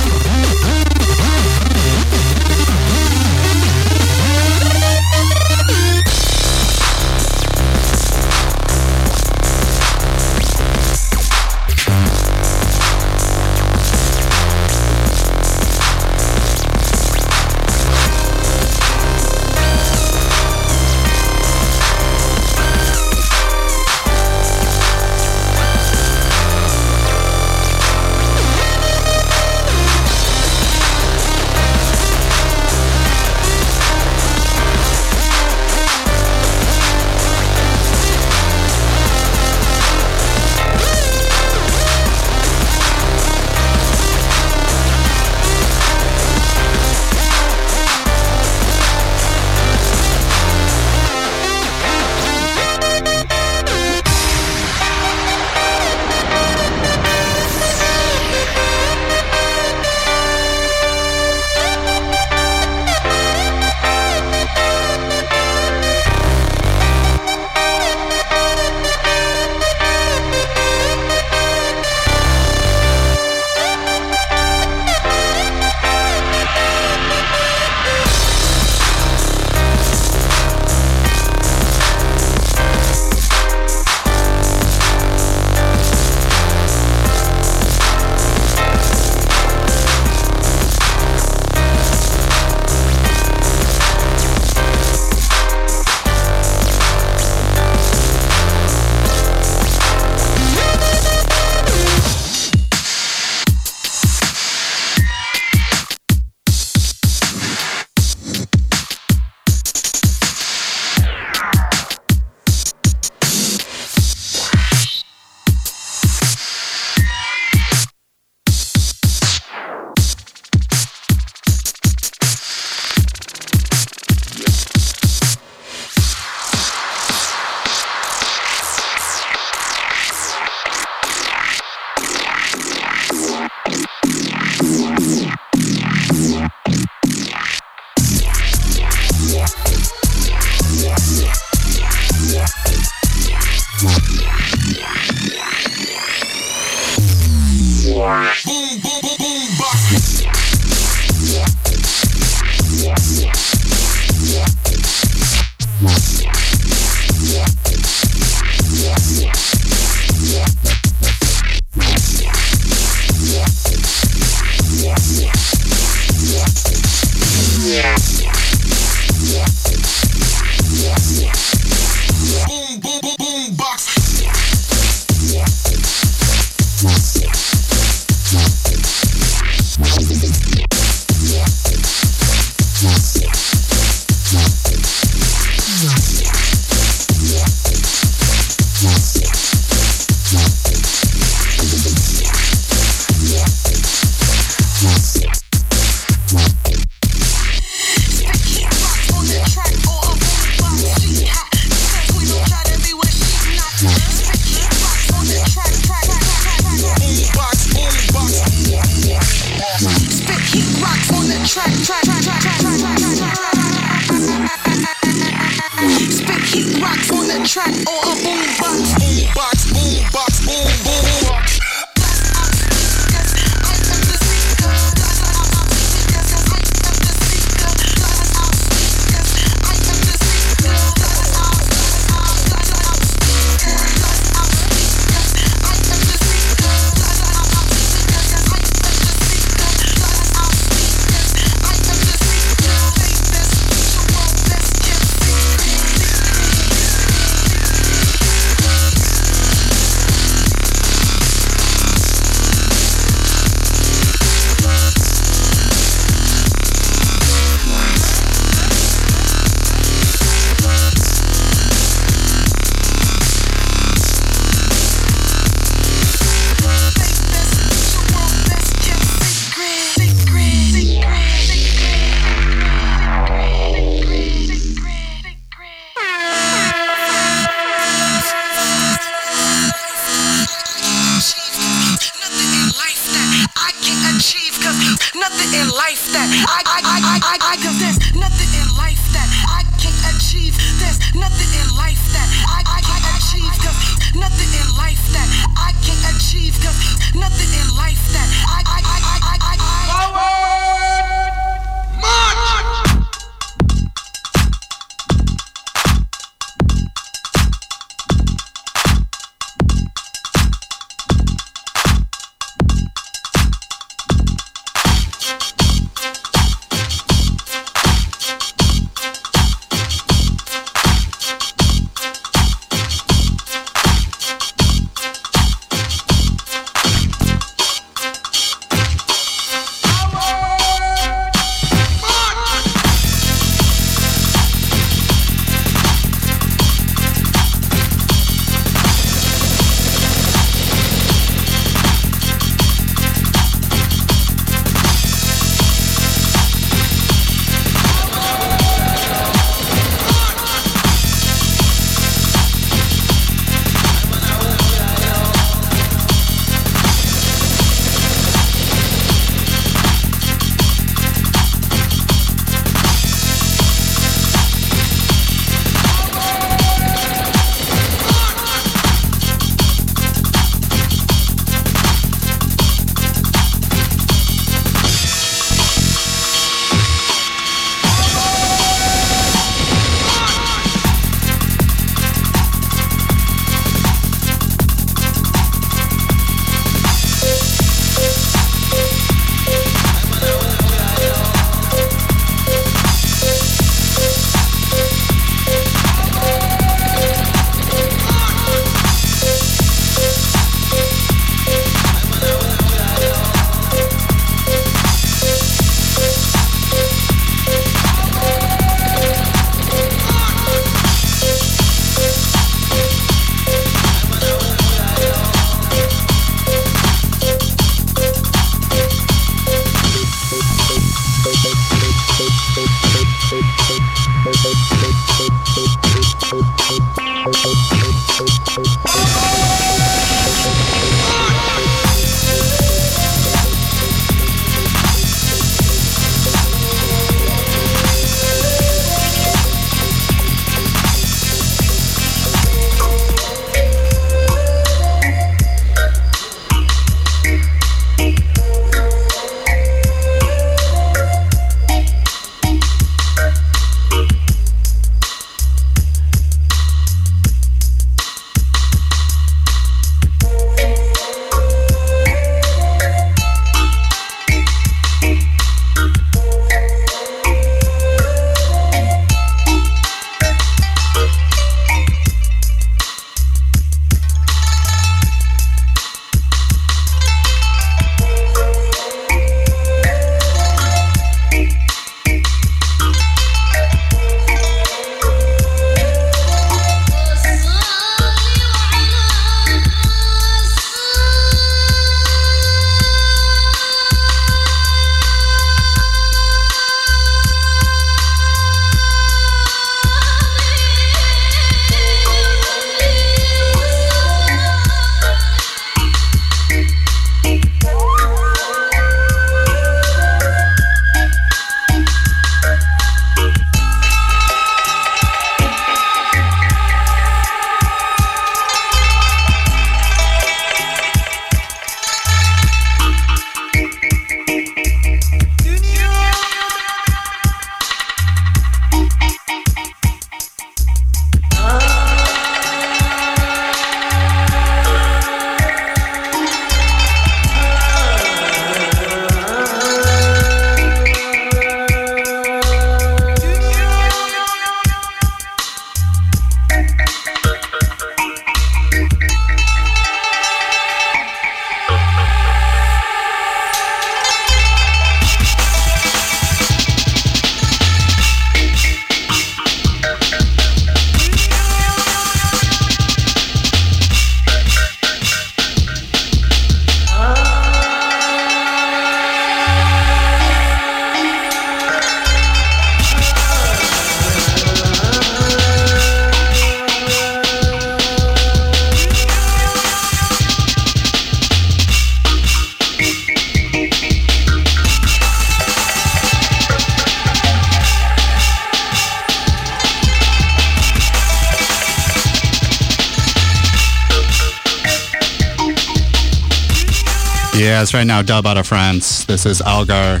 right now, dub out of France. This is Algar.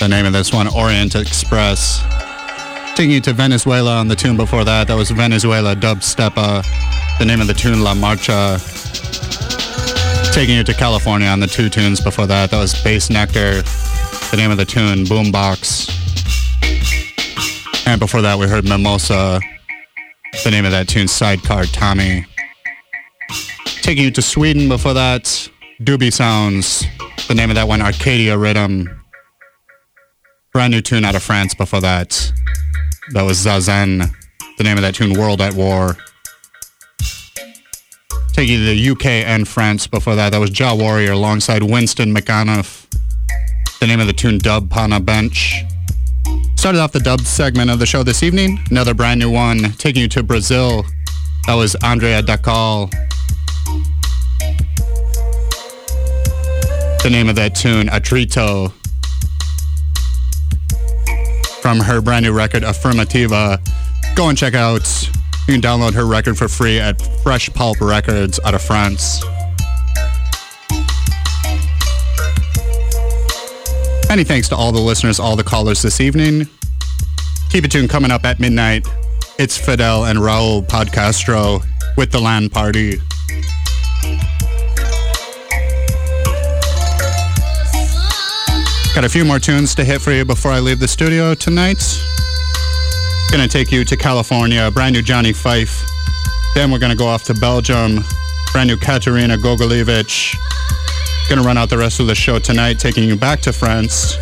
The name of this one, Orient Express. Taking you to Venezuela on the tune before that. That was Venezuela Dubstepa. The name of the tune, La Marcha. Taking you to California on the two tunes before that. That was Bassnectar. The name of the tune, Boombox. And before that, we heard Mimosa. The name of that tune, Sidecar Tommy. Taking you to Sweden before that, Doobie Sounds. The name of that one, Arcadia Rhythm. Brand new tune out of France before that. That was Zazen. The name of that tune, World at War. Taking you to the UK and France before that. That was Jah Warrior alongside Winston McAnuff. The name of the tune, Dub Pana Bench. Started off the dub segment of the show this evening. Another brand new one taking you to Brazil. That was Andreia Dacal. The name of that tune, Atrito. From her brand new record, Affirmativa. Go and check out. You can download her record for free at Fresh Poulp Records out of France. Many thanks to all the listeners, all the callers this evening. Keep it tuned coming up at midnight. It's Fidel and Raul Podcastro with the LAN party. Got a few more tunes to hit for you before I leave the studio tonight. Gonna take you to California, brand new Johnny Fife. Then we're gonna go off to Belgium, brand new Katerina Gogolevich. Gonna run out the rest of the show tonight, taking you back to France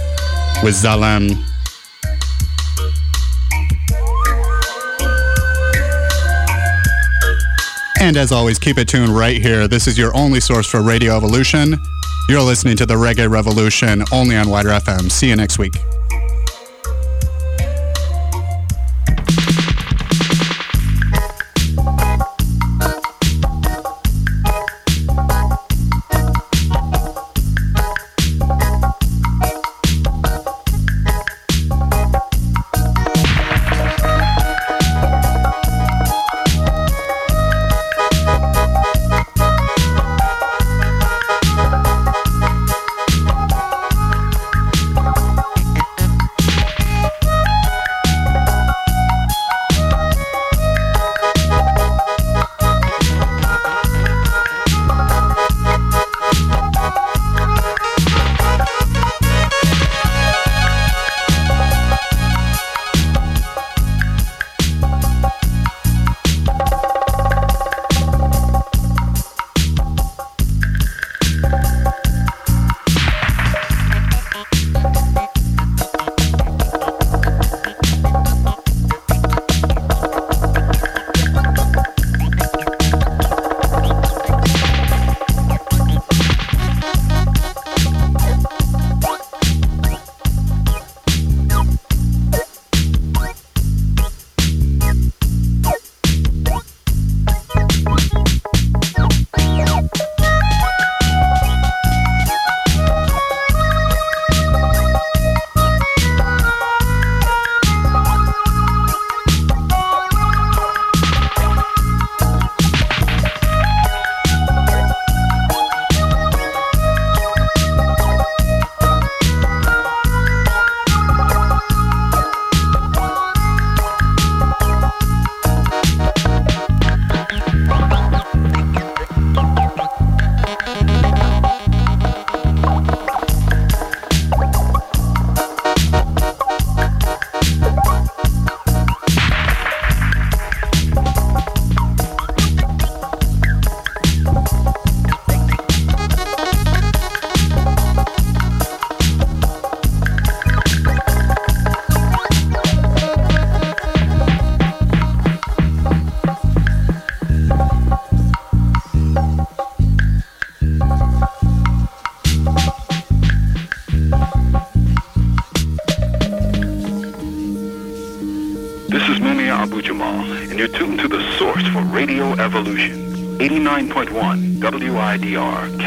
with Zalem. And as always, keep it tuned right here. This is your only source for Radio Evolution. You're listening to the Reggae Revolution only on WIDR FM. See you next week.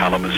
Source